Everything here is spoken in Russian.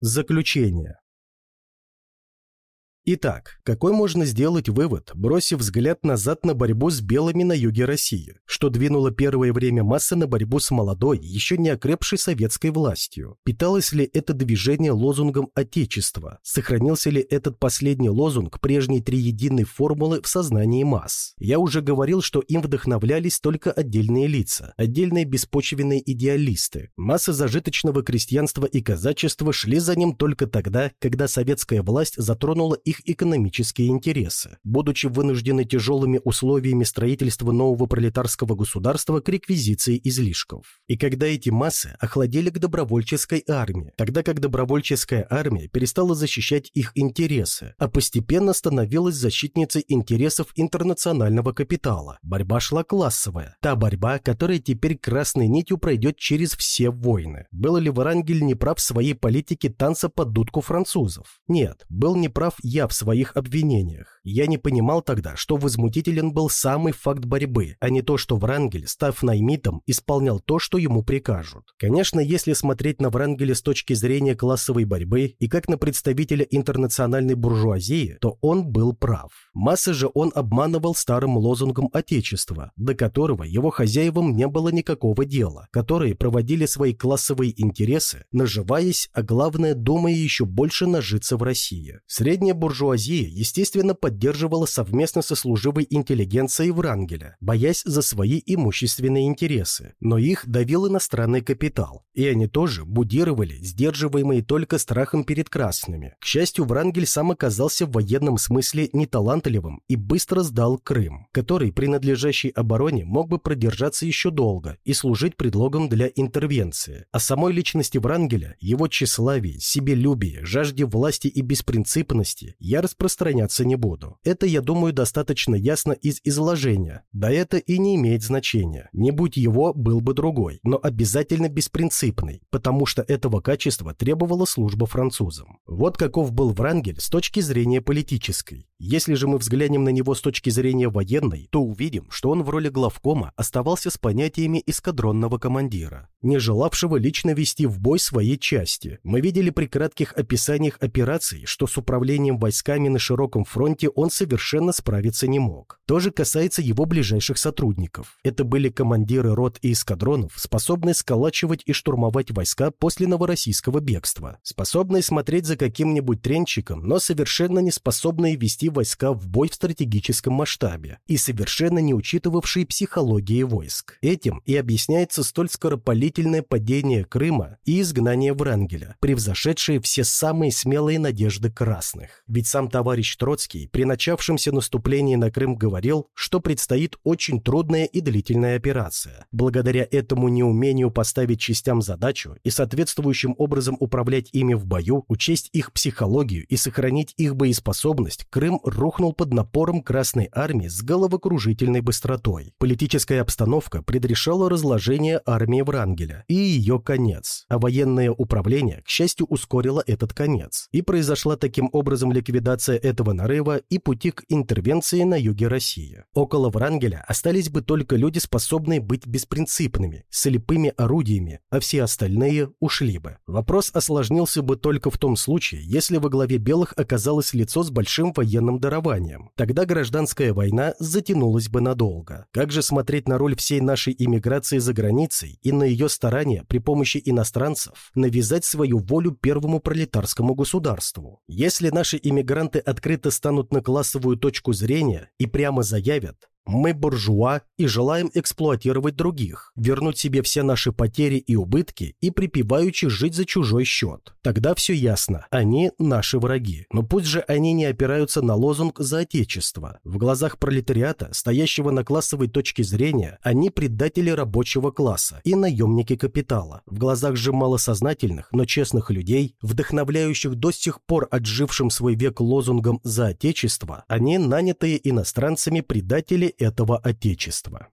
Заключение. Итак, какой можно сделать вывод, бросив взгляд назад на борьбу с белыми на юге России, что двинуло первое время массы на борьбу с молодой, еще не окрепшей советской властью? Питалось ли это движение лозунгом Отечества? Сохранился ли этот последний лозунг прежней триединой формулы в сознании масс? Я уже говорил, что им вдохновлялись только отдельные лица, отдельные беспочвенные идеалисты. Массы зажиточного крестьянства и казачества шли за ним только тогда, когда советская власть затронула их их экономические интересы, будучи вынуждены тяжелыми условиями строительства нового пролетарского государства к реквизиции излишков. И когда эти массы охладели к добровольческой армии, тогда как добровольческая армия перестала защищать их интересы, а постепенно становилась защитницей интересов интернационального капитала. Борьба шла классовая, та борьба, которая теперь красной нитью пройдет через все войны. Был ли Варангель неправ в своей политике танца под дудку французов? Нет, был неправ я в своих обвинениях. Я не понимал тогда, что возмутителен был самый факт борьбы, а не то, что Врангель, став наймитом, исполнял то, что ему прикажут. Конечно, если смотреть на Врангеля с точки зрения классовой борьбы и как на представителя интернациональной буржуазии, то он был прав. Массы же он обманывал старым лозунгом Отечества, до которого его хозяевам не было никакого дела, которые проводили свои классовые интересы, наживаясь, а главное, думая еще больше нажиться в России. Средняя буржуазия буржуазия, естественно, поддерживала совместно со служивой интеллигенцией Врангеля, боясь за свои имущественные интересы. Но их давил иностранный капитал, и они тоже будировали, сдерживаемые только страхом перед красными. К счастью, Врангель сам оказался в военном смысле неталантливым и быстро сдал Крым, который при надлежащей обороне мог бы продержаться еще долго и служить предлогом для интервенции. О самой личности Врангеля, его тщеславии, себелюбии, жажде власти и беспринципности я распространяться не буду. Это, я думаю, достаточно ясно из изложения. Да это и не имеет значения. Не будь его, был бы другой, но обязательно беспринципный, потому что этого качества требовала служба французам. Вот каков был Врангель с точки зрения политической. Если же мы взглянем на него с точки зрения военной, то увидим, что он в роли главкома оставался с понятиями эскадронного командира, не желавшего лично вести в бой свои части. Мы видели при кратких описаниях операций, что с управлением войск войсками на широком фронте он совершенно справиться не мог. То же касается его ближайших сотрудников. Это были командиры рот и эскадронов, способные сколачивать и штурмовать войска после новороссийского бегства, способные смотреть за каким-нибудь тренчиком, но совершенно не способные вести войска в бой в стратегическом масштабе и совершенно не учитывавшие психологии войск. Этим и объясняется столь скоропалительное падение Крыма и изгнание Врангеля, превзошедшие все самые смелые надежды красных. Ведь сам товарищ Троцкий при начавшемся наступлении на Крым говорил, что предстоит очень трудная и длительная операция. Благодаря этому неумению поставить частям задачу и соответствующим образом управлять ими в бою, учесть их психологию и сохранить их боеспособность, Крым рухнул под напором Красной Армии с головокружительной быстротой. Политическая обстановка предрешала разложение армии Врангеля и ее конец, а военное управление, к счастью, ускорило этот конец. И произошла таким образом ликвидация этого нарыва и пути к интервенции на юге России. Около Врангеля остались бы только люди, способные быть беспринципными, слепыми орудиями, а все остальные ушли бы. Вопрос осложнился бы только в том случае, если во главе белых оказалось лицо с большим военным дарованием. Тогда гражданская война затянулась бы надолго. Как же смотреть на роль всей нашей иммиграции за границей и на ее старания при помощи иностранцев навязать свою волю первому пролетарскому государству? Если наши иммигранты открыто станут на классовую точку зрения и прямо заявят, мы буржуа и желаем эксплуатировать других, вернуть себе все наши потери и убытки и припеваючи жить за чужой счет. Тогда все ясно, они наши враги. Но пусть же они не опираются на лозунг «за отечество». В глазах пролетариата, стоящего на классовой точке зрения, они предатели рабочего класса и наемники капитала. В глазах же малосознательных, но честных людей, вдохновляющих до сих пор отжившим свой век лозунгом «за отечество», они нанятые иностранцами предатели этого Отечества.